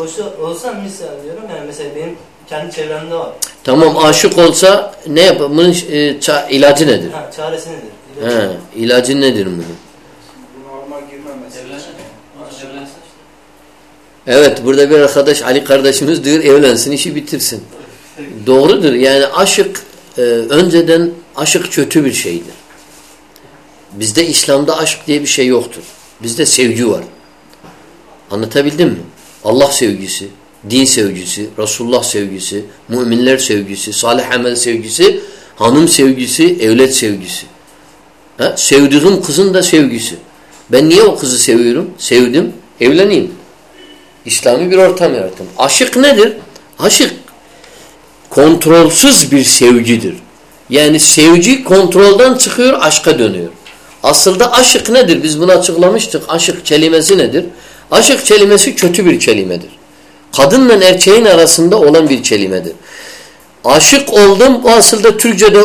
olsa, olsa misal diyorum yani mesela benim kendi çevremde var. Tamam aşık olsa ne yapar? Bunun e, ça- ilacı nedir? Ha, çaresi nedir? İlacı. He, ilacı nedir bunun? Bu normal girmemesi. Evet burada bir arkadaş Ali kardeşimiz diyor evlensin işi bitirsin. Doğrudur yani aşık e, önceden aşık kötü bir şeydir. Bizde İslam'da aşk diye bir şey yoktur. Bizde sevgi var. Anlatabildim mi? Allah sevgisi, din sevgisi, Resulullah sevgisi, müminler sevgisi, salih amel sevgisi, hanım sevgisi, evlet sevgisi. Ha? Sevdiğim kızın da sevgisi. Ben niye o kızı seviyorum? Sevdim, evleneyim. İslami bir ortam yarattım. Aşık nedir? Aşık kontrolsüz bir sevgidir. Yani sevgi kontrolden çıkıyor, aşka dönüyor. Aslında aşık nedir? Biz bunu açıklamıştık. Aşık kelimesi nedir? Aşık kelimesi kötü bir kelimedir. Kadınla erkeğin arasında olan bir kelimedir. Aşık oldum, o aslında Türkçe'de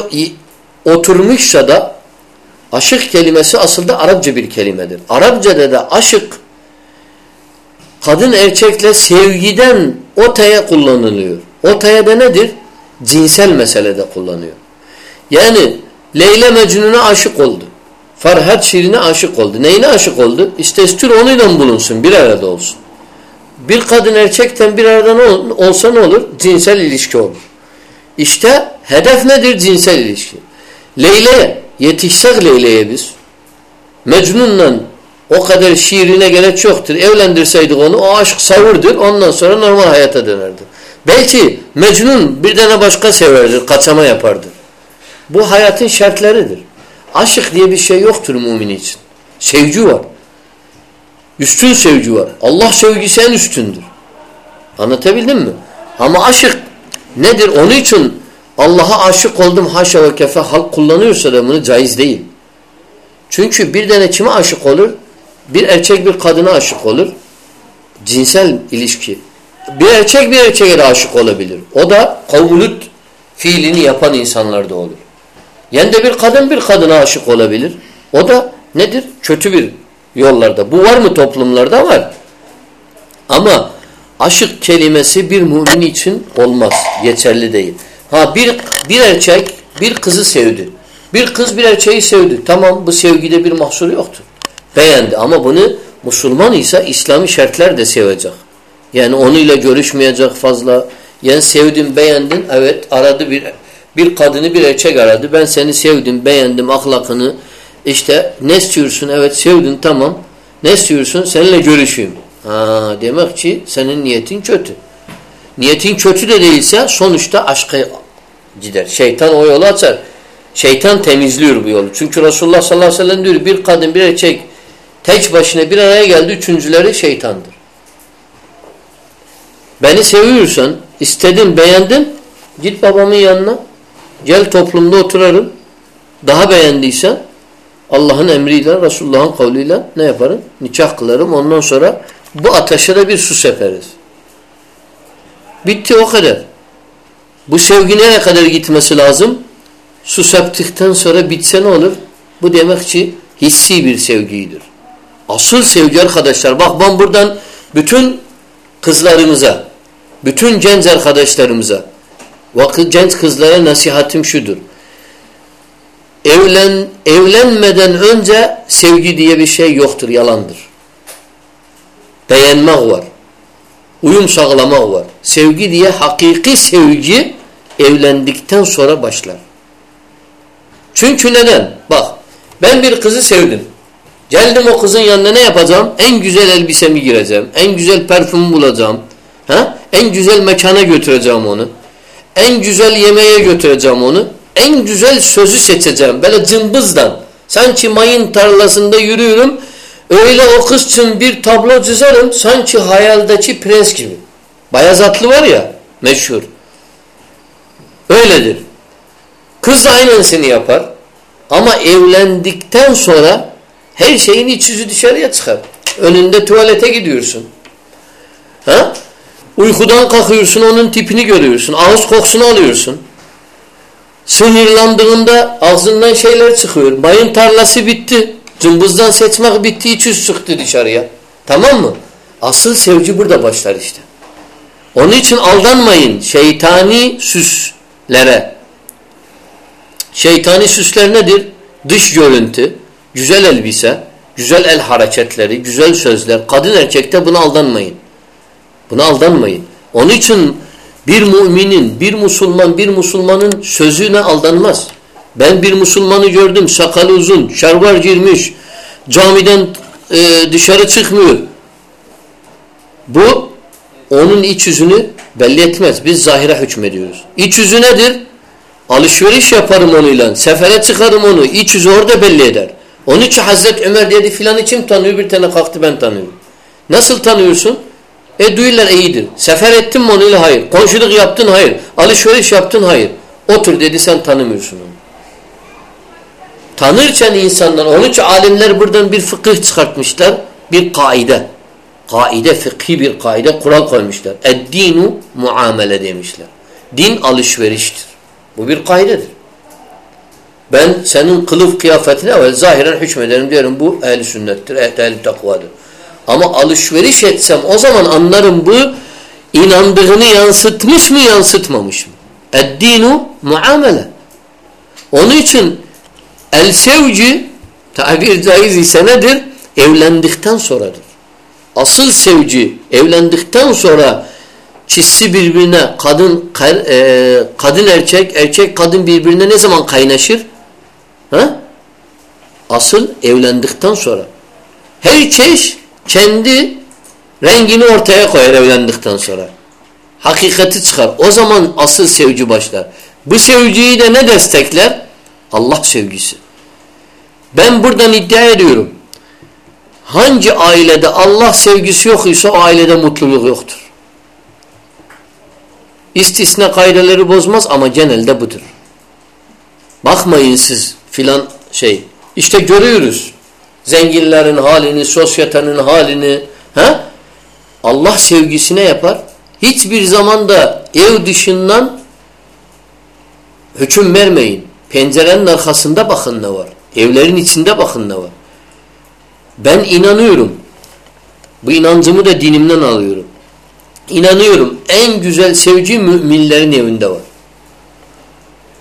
oturmuşsa da aşık kelimesi aslında Arapça bir kelimedir. Arapçada da aşık kadın erkekle sevgiden otaya kullanılıyor. Otaya da nedir? Cinsel meselede kullanıyor. Yani Leyla Mecnun'a aşık oldu. Farhat Şirin'e aşık oldu. Neyine aşık oldu? İstestir onunla bulunsun, bir arada olsun. Bir kadın erkekten bir arada olsa ne olur? Cinsel ilişki olur. İşte hedef nedir? Cinsel ilişki. Leyla'ya, yetişsek Leyla'ya biz, Mecnun'la o kadar şiirine gerek yoktur. Evlendirseydik onu, o aşk savurdur. Ondan sonra normal hayata dönerdi. Belki Mecnun bir tane başka severdir, kaçama yapardı. Bu hayatın şartlarıdır. Aşık diye bir şey yoktur mümin için. Sevgi var. Üstün sevgi var. Allah sevgisi en üstündür. Anlatabildim mi? Ama aşık nedir? Onun için Allah'a aşık oldum haşa ve kefe halk kullanıyorsa da bunu caiz değil. Çünkü bir tane kime aşık olur? Bir erkek bir kadına aşık olur. Cinsel ilişki. Bir erkek bir erkeğe aşık olabilir. O da kavlut fiilini yapan insanlarda olur. Yani de bir kadın bir kadına aşık olabilir. O da nedir? Kötü bir yollarda. Bu var mı toplumlarda? Var. Ama aşık kelimesi bir mümin için olmaz. Geçerli değil. Ha bir, bir erkek bir kızı sevdi. Bir kız bir erkeği sevdi. Tamam bu sevgide bir mahsur yoktur. Beğendi ama bunu Müslüman ise İslami şartlar da sevecek. Yani onunla görüşmeyecek fazla. Yani sevdin beğendin evet aradı bir bir kadını bir erkek aradı. Ben seni sevdim beğendim ahlakını. İşte ne istiyorsun evet sevdin tamam. Ne istiyorsun seninle görüşeyim. Ha, demek ki senin niyetin kötü. Niyetin kötü de değilse sonuçta aşka gider. Şeytan o yolu açar. Şeytan temizliyor bu yolu. Çünkü Resulullah sallallahu aleyhi ve sellem diyor bir kadın bir erkek tek başına bir araya geldi. Üçüncüleri şeytandır. Beni seviyorsan, istedin, beğendin, git babamın yanına. Gel toplumda oturarım. Daha beğendiysen Allah'ın emriyle, Resulullah'ın kavliyle ne yaparım? Nikah kılarım. Ondan sonra bu ateşe de bir su seperiz. Bitti o kadar. Bu sevgi nereye kadar gitmesi lazım? Su septikten sonra bitse ne olur? Bu demek ki hissi bir sevgidir. Asıl sevgi arkadaşlar. Bak ben buradan bütün kızlarımıza, bütün genç arkadaşlarımıza, vakit genç kızlara nasihatim şudur. Evlen, evlenmeden önce sevgi diye bir şey yoktur, yalandır. Beğenmek var. Uyum sağlamak var. Sevgi diye hakiki sevgi evlendikten sonra başlar. Çünkü neden? Bak ben bir kızı sevdim. Geldim o kızın yanına ne yapacağım? En güzel elbisemi gireceğim. En güzel parfümü bulacağım. Ha? En güzel mekana götüreceğim onu. En güzel yemeğe götüreceğim onu. En güzel sözü seçeceğim. Böyle cımbızdan. Sanki mayın tarlasında yürüyorum. Öyle o kız için bir tablo çizerim. Sanki hayaldeki prens gibi. Bayaz atlı var ya meşhur. Öyledir. Kız da aynısını yapar. Ama evlendikten sonra her şeyin iç yüzü dışarıya çıkar. Önünde tuvalete gidiyorsun. Uykudan kalkıyorsun onun tipini görüyorsun. Ağız kokusunu alıyorsun. Sinirlandığında ağzından şeyler çıkıyor. Mayın tarlası bitti. Cımbızdan seçmek bitti. iç yüz çıktı dışarıya. Tamam mı? Asıl sevgi burada başlar işte. Onun için aldanmayın şeytani süslere. Şeytani süsler nedir? Dış görüntü, güzel elbise, güzel el hareketleri, güzel sözler. Kadın erkekte buna aldanmayın. Buna aldanmayın. Onun için bir müminin, bir Müslüman, bir Müslümanın sözüne aldanmaz. Ben bir Müslümanı gördüm, sakalı uzun, şarvar girmiş, camiden e, dışarı çıkmıyor. Bu onun iç yüzünü belli etmez. Biz zahire hükmediyoruz. İç yüzü nedir? Alışveriş yaparım onunla. Sefere çıkarım onu. İç yüzü orada belli eder. Onun için Hazreti Ömer dedi filanı kim tanıyor? Bir tane kalktı ben tanıyorum. Nasıl tanıyorsun? E duyurlar iyidir. Sefer ettin mi onunla? Hayır. Komşuluk yaptın? Hayır. Alışveriş yaptın? Hayır. Otur dedi sen tanımıyorsun onu. Tanırken insanlar, onun için alimler buradan bir fıkıh çıkartmışlar. Bir kaide. Kaide, fıkhi bir kaide, kural koymuşlar. Eddinu muamele demişler. Din alışveriştir. Bu bir kaidedir. Ben senin kılıf kıyafetine ve zahiren hükmederim diyorum. Bu ehli sünnettir, ehli takvadır. Ama alışveriş etsem o zaman anlarım bu inandığını yansıtmış mı yansıtmamış mı? Eddinu muamele. Onun için el sevci tabir caiz ise nedir? Evlendikten sonradır. Asıl sevci evlendikten sonra çizsi birbirine kadın e, kadın erkek erkek kadın birbirine ne zaman kaynaşır? Ha? Asıl evlendikten sonra. Her çeşit kendi rengini ortaya koyar evlendikten sonra. Hakikati çıkar. O zaman asıl sevgi başlar. Bu sevgiyi de ne destekler? Allah sevgisi. Ben buradan iddia ediyorum. Hangi ailede Allah sevgisi yok ise o ailede mutluluk yoktur. İstisna kaideleri bozmaz ama genelde budur. Bakmayın siz filan şey. İşte görüyoruz. Zenginlerin halini, sosyetenin halini. He? Allah sevgisine yapar. Hiçbir zaman da ev dışından hüküm vermeyin. Pencerenin arkasında bakın ne var. Evlerin içinde bakın ne var. Ben inanıyorum. Bu inancımı da dinimden alıyorum. İnanıyorum en güzel sevgi müminlerin evinde var.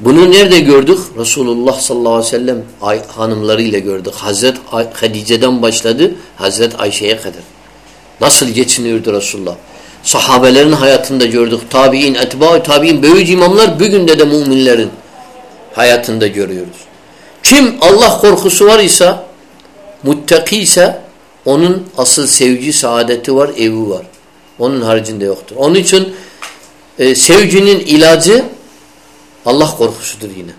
Bunu nerede gördük? Resulullah sallallahu aleyhi ve sellem hanımlarıyla gördük. Hazret Hadice'den başladı Hazret Ayşe'ye kadar. Nasıl geçiniyordu Resulullah? Sahabelerin hayatında gördük. Tabi'in, etba tabi'in, böyük imamlar bugün de de müminlerin hayatında görüyoruz. Kim Allah korkusu var ise, muttaki ise onun asıl sevgi, saadeti var, evi var. Onun haricinde yoktur. Onun için e, sevginin ilacı Allah korkusudur yine.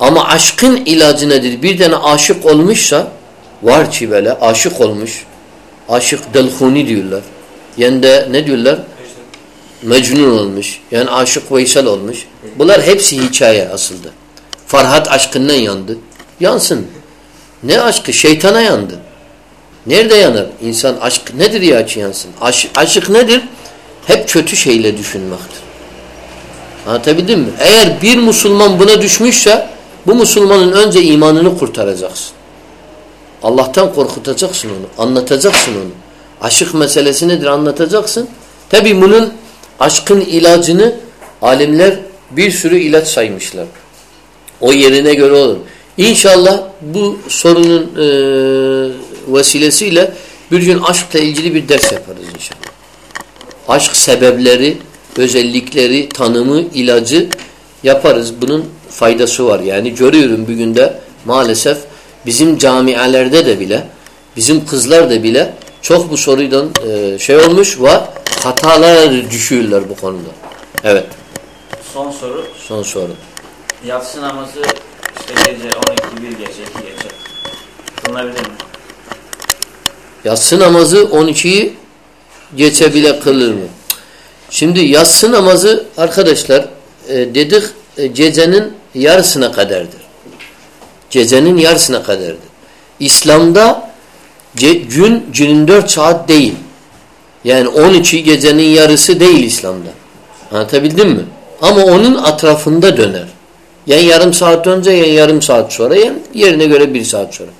Ama aşkın ilacı nedir? Bir tane aşık olmuşsa var ki böyle aşık olmuş. Aşık delhuni diyorlar. Yani de ne diyorlar? Mecnun olmuş. Yani aşık Veysel olmuş. Bunlar hepsi hikaye aslında. Farhat aşkından yandı. Yansın. Ne aşkı? Şeytana yandı. Nerede yanar? İnsan aşk nedir ya ki yansın? Aş, aşık nedir? Hep kötü şeyle düşünmektir. Anlatabildim mi? Eğer bir Müslüman buna düşmüşse bu Müslümanın önce imanını kurtaracaksın. Allah'tan korkutacaksın onu. Anlatacaksın onu. Aşık meselesi nedir anlatacaksın. Tabi bunun aşkın ilacını alimler bir sürü ilaç saymışlar. O yerine göre olur. İnşallah bu sorunun e, vesilesiyle bir gün aşkla ilgili bir ders yaparız inşallah. Aşk sebepleri, özellikleri, tanımı, ilacı yaparız. Bunun faydası var. Yani görüyorum bugün de maalesef bizim camialerde de bile, bizim kızlar da bile çok bu soruydan e, şey olmuş ve hatalara düşüyorlar bu konuda. Evet. Son soru. Son soru. Yatsı namazı işte gece 12, 1 gece, 2 gece. Kılınabilir mi? Yatsı namazı 12'yi geçe bile kılır mı? Şimdi yatsı namazı arkadaşlar e, dedik e, gecenin yarısına kadardır. Gecenin yarısına kadardır. İslam'da gün 24 saat değil. Yani 12 gecenin yarısı değil İslam'da. Anlatabildim mi? Ama onun etrafında döner. Yani yarım saat önce yani yarım saat sonra yani yerine göre bir saat sonra.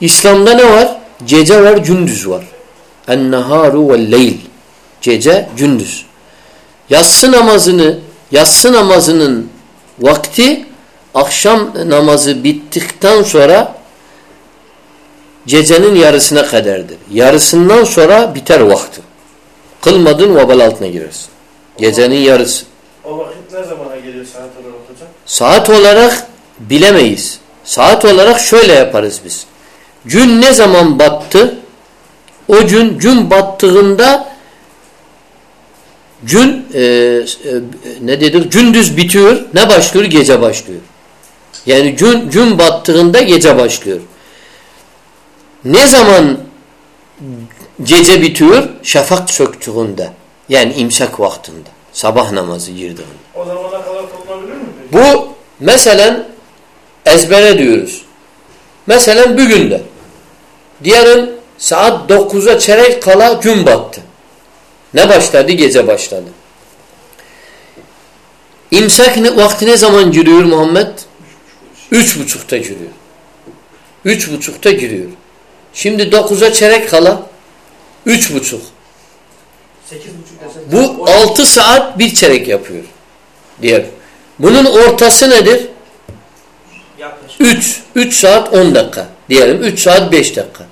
İslam'da ne var? Gece var, gündüz var. En-naharu vel-leyl. Gece, gündüz. Yatsı namazını, yatsı namazının vakti akşam namazı bittikten sonra gecenin yarısına kadardır. Yarısından sonra biter vakti. Kılmadın vebal altına girersin. Gecenin yarısı. O vakit ne zamana geliyor saat olarak hocam? Saat olarak bilemeyiz. Saat olarak şöyle yaparız biz. Gün ne zaman battı? O gün gün battığında gün e, e, ne dedik? Gündüz bitiyor. Ne başlıyor? Gece başlıyor. Yani gün gün battığında gece başlıyor. Ne zaman gece bitiyor? Şafak söktüğünde. Yani imsak vaktinde. Sabah namazı girdiğinde. O zamana kadar kılınabilir mi? Bu mesela ezbere diyoruz. Mesela bugün de. Diyelim saat 9'a çeyrek kala gün battı. Ne başladı? Gece başladı. İmsak ne, vakti ne zaman giriyor Muhammed? Üç buçukta giriyor. Üç buçukta giriyor. Şimdi 9'a çeyrek kala üç buçuk. Bu 6 saat bir çeyrek yapıyor. Diğer. Bunun ortası nedir? Yaklaşık. 3. 3 saat 10 dakika. Diyelim 3 saat 5 dakika.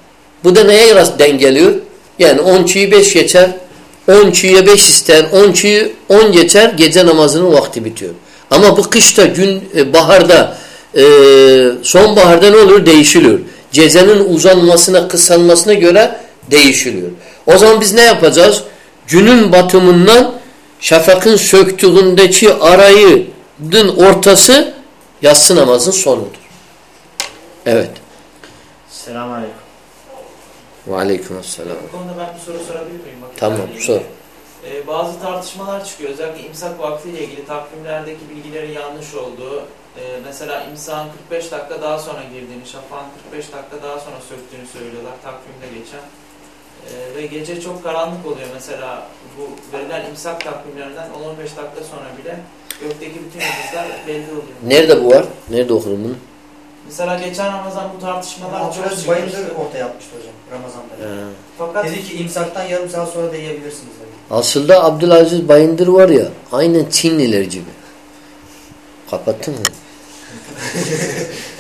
Bu da neye dengeliyor? Yani 10 çiğ 5 geçer. 10 çiğe 5 ister. 10 çiğ 10 geçer. Gece namazının vakti bitiyor. Ama bu kışta gün e, baharda e, sonbaharda ne olur? Değişiliyor. Gecenin uzanmasına kısalmasına göre değişiliyor. O zaman biz ne yapacağız? Günün batımından şafakın söktüğündeki arayın ortası yatsı namazın sonudur. Evet. Selamünaleyküm. Ve aleykümselam. Bu konuda ben bir soru sorabilir miyim? Vakit Tamam sor. Ee, bazı tartışmalar çıkıyor. Özellikle imsak vaktiyle ilgili takvimlerdeki bilgilerin yanlış olduğu. Ee, mesela imsakın 45 dakika daha sonra girdiğini, şafağın 45 dakika daha sonra söktüğünü söylüyorlar takvimde geçen. Ee, ve gece çok karanlık oluyor. Mesela bu verilen imsak takvimlerinden 10-15 dakika sonra bile gökteki bütün yıldızlar belli oluyor. Nerede bu var? Nerede okudun bunu? Mesela geçen Ramazan bu tartışmalar çok Abdülaziz çıkmıştı. Bayındır ortaya atmıştı hocam Ramazan'da. Ee, Fakat Dedi ki imsaktan yarım saat sonra da yiyebilirsiniz dedi. aslında Abdülaziz Bayındır var ya aynen Çinliler gibi. Kapattın mı?